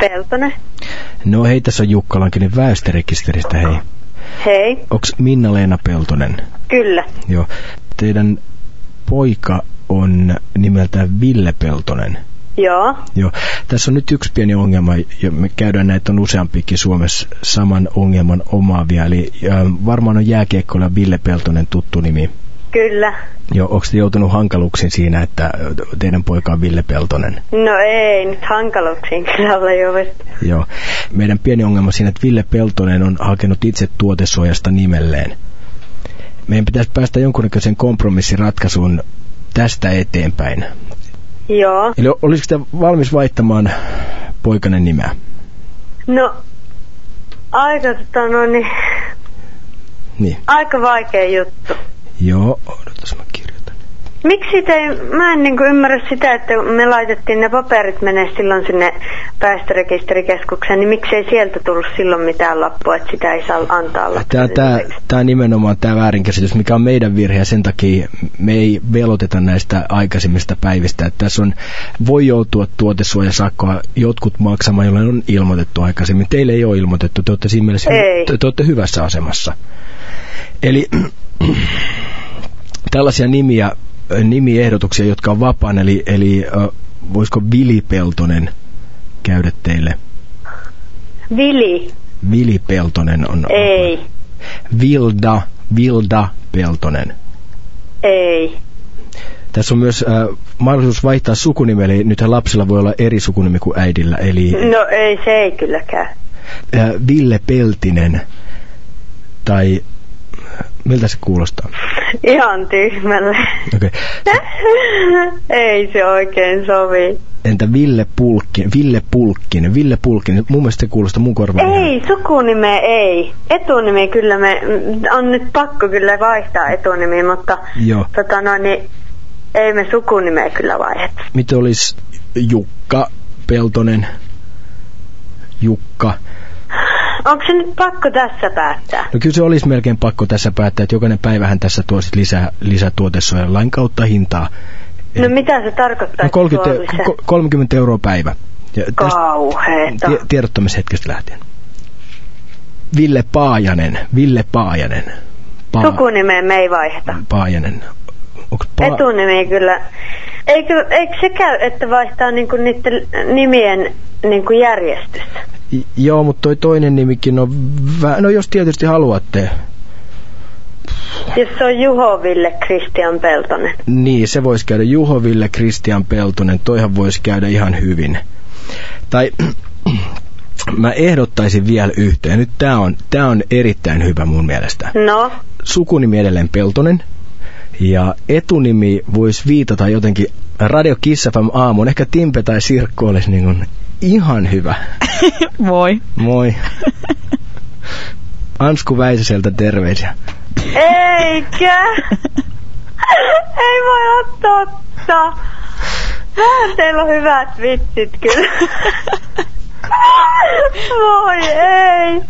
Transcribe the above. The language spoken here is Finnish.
Peltonen. No hei, tässä on Jukka Lankinen väestörekisteristä, hei. Hei. Onks Minna-Leena Peltonen? Kyllä. Joo. Teidän poika on nimeltään Ville Peltonen. Joo. Joo. Tässä on nyt yksi pieni ongelma, ja me käydään näitä on useampikin Suomessa saman ongelman omaavia. Eli äh, varmaan on jääkiekkoilla Ville Peltonen tuttu nimi. Kyllä. Joo, onko joutunut hankaluuksiin siinä, että teidän poika on Ville Peltonen? No ei, nyt hankaluuksiin kyllä olla jo. Joo. Meidän pieni ongelma siinä, että Ville Peltonen on hakenut itse tuotesuojasta nimelleen. Meidän pitäisi päästä jonkunnäköisen kompromissiratkaisuun tästä eteenpäin. Joo. Eli olisiko te valmis vaihtamaan poikanen nimeä? No, aika tota no niin, Niin. aika vaikea juttu. Joo, odotas mä kirjoitan. Miksi te, mä en niinku ymmärrä sitä, että me laitettiin ne paperit menee silloin sinne päästörekisterikeskukseen, niin miksei sieltä tullut silloin mitään lappua, että sitä ei saa antaa Tämä, tämä, nimenomaan tämä väärinkäsitys, mikä on meidän virhe ja sen takia me ei veloteta näistä aikaisemmista päivistä. Että tässä on, voi joutua tuotesuojasakkoa jotkut maksamaan, jolle on ilmoitettu aikaisemmin. Teille ei ole ilmoitettu, te olette siinä mielessä te, te olette hyvässä asemassa. Eli tällaisia nimiä, nimiehdotuksia, jotka on vapaan, eli, eli äh, voisiko Vili Peltonen käydä teille? Vili, Vili Peltonen on... ei, Vilda, Vilda Peltonen. ei. Tässä on myös äh, mahdollisuus vaihtaa sukunimi, eli nythän lapsilla voi olla eri sukunimi kuin äidillä, eli No ei, se ei kyllä käy. äh, Ville Peltinen, tai miltä se kuulostaa? Ihan tyhmälle. Okay. ei se oikein sovi. Entä Ville Pulkkinen, Ville Pulkkinen, Ville Pulkkinen, mun mielestä se kuulostaa mun korvaan. Ei, sukunime ei. Etunimi kyllä me, on nyt pakko kyllä vaihtaa etunimi, mutta Joo. tota no, niin, ei me sukunimeä kyllä vaihdeta. Mitä olisi Jukka Peltonen? Jukka. Onko se nyt pakko tässä päättää? No kyllä se olisi melkein pakko tässä päättää, että jokainen päivähän tässä tuo sit lisää, lisätuotesuojan lain kautta hintaa. No mitä se tarkoittaa? No että 30, tuo lisää? ko- 30 euroa päivä. Ja Kauheeta. tie- tiedottamishetkestä lähtien. Ville Paajanen. Ville Paajanen. Pa- Sukunimeä me ei vaihdeta. Paajanen. Pa- Etunimi kyllä. Eikö, eikö se käy, että vaihtaa niinku niiden nimien niinku järjestystä? Joo, mutta toi toinen nimikin on... Vä- no jos tietysti haluatte. Jos se on Juho Ville Christian Peltonen. Niin, se voisi käydä Juho Ville Kristian Peltonen. Toihan voisi käydä ihan hyvin. Tai mä ehdottaisin vielä yhteen. Nyt tää on, tää on erittäin hyvä mun mielestä. No, Sukunimi edelleen Peltonen. Ja etunimi voisi viitata jotenkin Radio Kiss FM aamuun. Ehkä Timpe tai Sirkku olisi niin ihan hyvä. Moi. Moi. Ansku Väisäseltä terveisiä. eikä! ei voi olla totta. Teillä on hyvät vitsit kyllä. Voi ei.